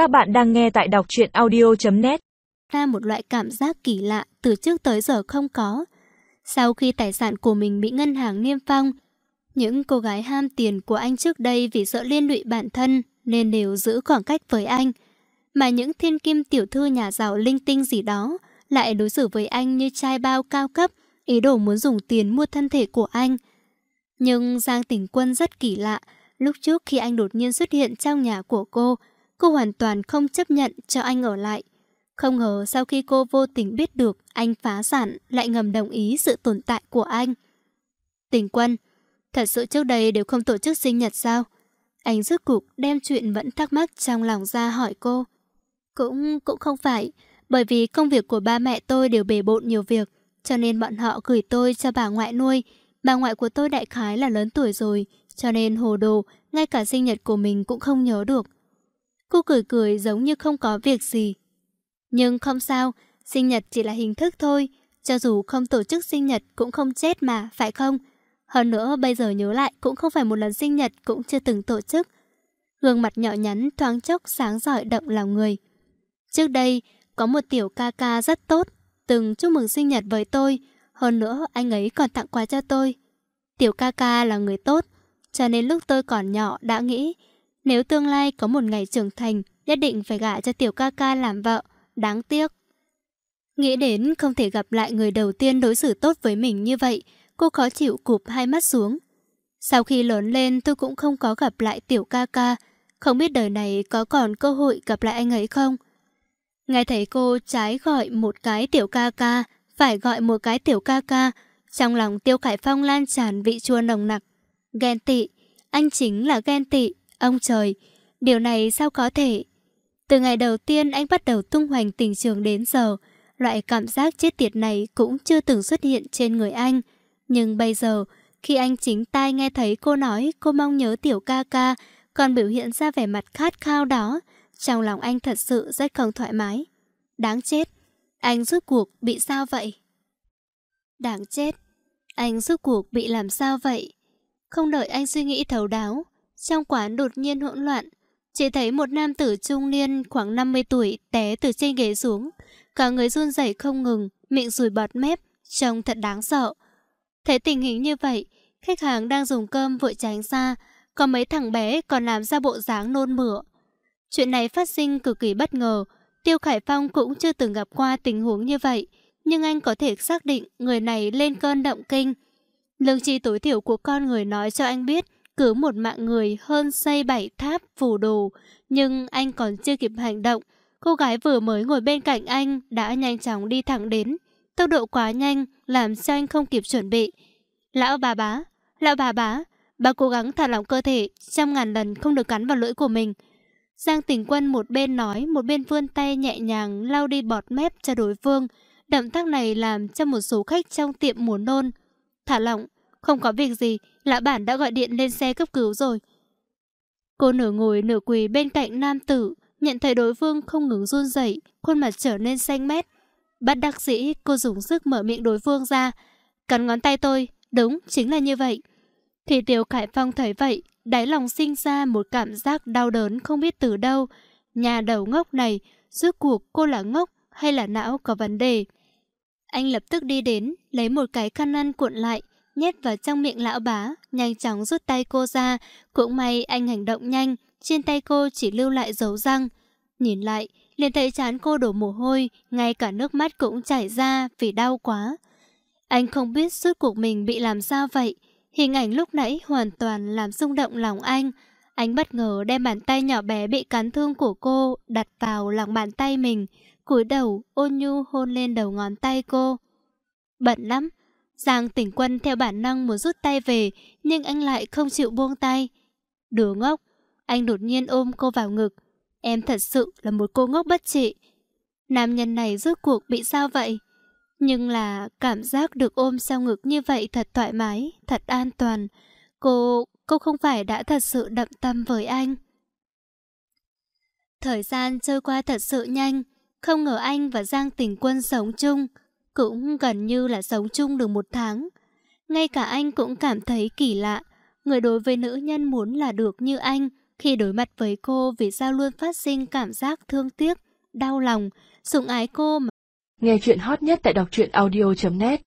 Các bạn đang nghe tại đọc truyện audio.net Ra một loại cảm giác kỳ lạ từ trước tới giờ không có. Sau khi tài sản của mình bị ngân hàng niêm phong, những cô gái ham tiền của anh trước đây vì sợ liên lụy bản thân nên đều giữ khoảng cách với anh. Mà những thiên kim tiểu thư nhà giàu linh tinh gì đó lại đối xử với anh như trai bao cao cấp, ý đồ muốn dùng tiền mua thân thể của anh. Nhưng Giang Tỉnh Quân rất kỳ lạ, lúc trước khi anh đột nhiên xuất hiện trong nhà của cô, cô hoàn toàn không chấp nhận cho anh ở lại. Không ngờ sau khi cô vô tình biết được anh phá sản lại ngầm đồng ý sự tồn tại của anh. Tình Quân, thật sự trước đây đều không tổ chức sinh nhật sao? Anh rước cục đem chuyện vẫn thắc mắc trong lòng ra hỏi cô. Cũng, cũng không phải, bởi vì công việc của ba mẹ tôi đều bề bộn nhiều việc, cho nên bọn họ gửi tôi cho bà ngoại nuôi. Bà ngoại của tôi đại khái là lớn tuổi rồi, cho nên hồ đồ, ngay cả sinh nhật của mình cũng không nhớ được. Cô cười cười giống như không có việc gì. Nhưng không sao, sinh nhật chỉ là hình thức thôi. Cho dù không tổ chức sinh nhật cũng không chết mà, phải không? Hơn nữa bây giờ nhớ lại cũng không phải một lần sinh nhật cũng chưa từng tổ chức. Gương mặt nhỏ nhắn thoáng chốc sáng giỏi động lòng người. Trước đây, có một tiểu ca ca rất tốt, từng chúc mừng sinh nhật với tôi. Hơn nữa, anh ấy còn tặng quà cho tôi. Tiểu ca ca là người tốt, cho nên lúc tôi còn nhỏ đã nghĩ nếu tương lai có một ngày trưởng thành nhất định phải gả cho tiểu ca ca làm vợ. Đáng tiếc. Nghĩ đến không thể gặp lại người đầu tiên đối xử tốt với mình như vậy, cô khó chịu cụp hai mắt xuống. Sau khi lớn lên tôi cũng không có gặp lại tiểu ca ca, không biết đời này có còn cơ hội gặp lại anh ấy không? Nghe thấy cô trái gọi một cái tiểu ca ca, phải gọi một cái tiểu ca ca, trong lòng Tiêu Khải Phong lan tràn vị chua nồng nặc. Ghen tị, anh chính là ghen tị, ông trời, điều này sao có thể? Từ ngày đầu tiên anh bắt đầu tung hoành tình trường đến giờ, loại cảm giác chết tiệt này cũng chưa từng xuất hiện trên người anh. Nhưng bây giờ, khi anh chính tai nghe thấy cô nói cô mong nhớ tiểu ca ca, còn biểu hiện ra vẻ mặt khát khao đó, trong lòng anh thật sự rất không thoải mái. Đáng chết, anh rút cuộc bị sao vậy? Đáng chết, anh rút cuộc bị làm sao vậy? Không đợi anh suy nghĩ thấu đáo, trong quán đột nhiên hỗn loạn, chỉ thấy một nam tử trung niên khoảng 50 tuổi té từ trên ghế xuống. Cả người run rẩy không ngừng, miệng rùi bọt mép, trông thật đáng sợ. Thấy tình hình như vậy, khách hàng đang dùng cơm vội tránh xa, còn mấy thằng bé còn làm ra bộ dáng nôn mửa. Chuyện này phát sinh cực kỳ bất ngờ, Tiêu Khải Phong cũng chưa từng gặp qua tình huống như vậy, nhưng anh có thể xác định người này lên cơn động kinh. Lương tri tối thiểu của con người nói cho anh biết cứ một mạng người hơn xây bảy tháp phù đồ, nhưng anh còn chưa kịp hành động. Cô gái vừa mới ngồi bên cạnh anh đã nhanh chóng đi thẳng đến. Tốc độ quá nhanh làm cho anh không kịp chuẩn bị. Lão bà bá, lão bà bá, bà cố gắng thả lỏng cơ thể, trăm ngàn lần không được cắn vào lưỡi của mình. Giang tình quân một bên nói, một bên vươn tay nhẹ nhàng lau đi bọt mép cho đối phương. Động tác này làm cho một số khách trong tiệm muốn nôn. Thả lỏng, không có việc gì, lão bản đã gọi điện lên xe cấp cứu rồi. Cô nửa ngồi nửa quỳ bên cạnh nam tử, nhận thấy đối phương không ngừng run rẩy, khuôn mặt trở nên xanh mét. Bắt đắc dĩ, cô dùng sức mở miệng đối phương ra. Cắn ngón tay tôi, đúng, chính là như vậy. Thì Tiểu Khải Phong thấy vậy, đáy lòng sinh ra một cảm giác đau đớn không biết từ đâu. Nhà đầu ngốc này, rốt cuộc cô là ngốc hay là não có vấn đề. Anh lập tức đi đến, lấy một cái khăn ăn cuộn lại, nhét vào trong miệng lão bá, nhanh chóng rút tay cô ra. Cũng may anh hành động nhanh, trên tay cô chỉ lưu lại dấu răng. Nhìn lại, liền thấy chán cô đổ mồ hôi, ngay cả nước mắt cũng chảy ra vì đau quá. Anh không biết suốt cuộc mình bị làm sao vậy. Hình ảnh lúc nãy hoàn toàn làm rung động lòng anh. Anh bất ngờ đem bàn tay nhỏ bé bị cắn thương của cô đặt vào lòng bàn tay mình, cúi đầu ôn nhu hôn lên đầu ngón tay cô. Bận lắm, Giang tỉnh quân theo bản năng muốn rút tay về, nhưng anh lại không chịu buông tay. Đứa ngốc, anh đột nhiên ôm cô vào ngực. Em thật sự là một cô ngốc bất trị. Nam nhân này rốt cuộc bị sao vậy? Nhưng là cảm giác được ôm sau ngực như vậy thật thoải mái, thật an toàn. Cô, cô không phải đã thật sự đậm tâm với anh. Thời gian trôi qua thật sự nhanh, không ngờ anh và Giang tình quân sống chung cũng gần như là sống chung được một tháng. Ngay cả anh cũng cảm thấy kỳ lạ. Người đối với nữ nhân muốn là được như anh Khi đối mặt với cô vì sao luôn phát sinh cảm giác thương tiếc, đau lòng, sủng ái cô mà. Nghe chuyện hot nhất tại đọc truyện audio.net